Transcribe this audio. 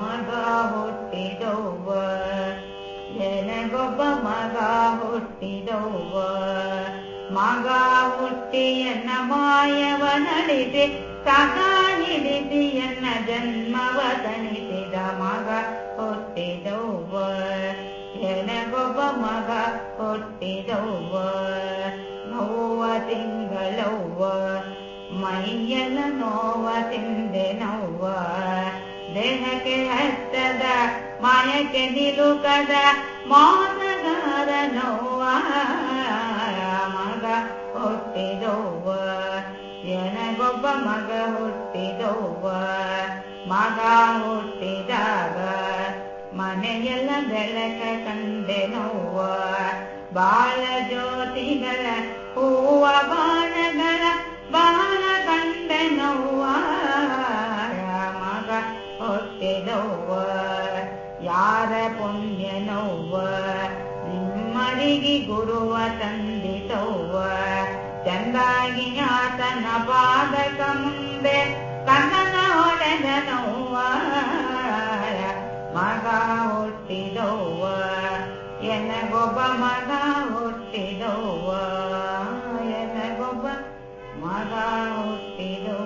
ಮಗ ಹುಟ್ಟಿದವ್ವ ನನಗೊಬ್ಬ ಮಗ ಹುಟ್ಟಿದವ್ವ ಮಗ ಹುಟ್ಟಿ ಎನ್ನ ಮಾಯವ ನಡೆಸಿ ಸಾಕ ಹಿಡಿಸಿ ಎನ್ನ ಜನ್ಮವ ತಣಿಸಿದ ಮಗ ಹುಟ್ಟಿದವ್ವ ನನಗೊಬ್ಬ ಮಗ ಹುಟ್ಟಿದವ್ವ ನೋವ ತಿಂಗಳವ್ವ ಮೈಯೆಲ್ಲ ನೋವ ತಿಂದೆ ಮಾಯಕ್ಕೆ ನಿಲುಕದ ಮೋಸಗಾರ ನೋವ, ಮಗ ಹುಟ್ಟಿದವ್ವ ನನಗೊಬ್ಬ ಮಗ ಹುಟ್ಟಿದವ, ಮಗ ಹುಟ್ಟಿದಾಗ ಮನೆಯೆಲ್ಲ ಬೆಳಕ ಕಂಡೆ ನೋವ ಬಾಳ ಜ್ಯೋತಿಗಳ ಸಾರ ಪುಣ್ಯ ನೋವ್ವ ನಿಮ್ಮಡಿಗಿ ಗುರುವ ತಂದಿತವ್ವ ಚಂದಾಗಿ ಆತನ ಪಾದಕ ಮುಂದೆ ಕನ್ನನ ಹೊಡೆದ ನೋವ್ವ ಮಗ ಹುಟ್ಟಿದವ್ವ ಎನಗೊಬ್ಬ ಮಗ ಹುಟ್ಟಿದವ್ವ ಎನಗೊಬ್ಬ ಮಗ ಹುಟ್ಟಿದವ್ವ